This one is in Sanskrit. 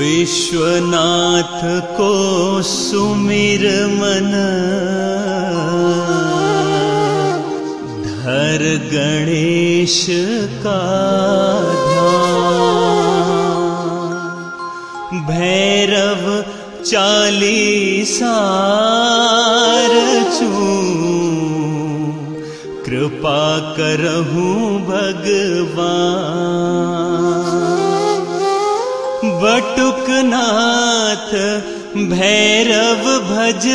विश्वनाथ को सुमिर मन। धर गणेश का भैरव चालीसार कृपा करहूँ भगवान बटुकनाथ भैरव भज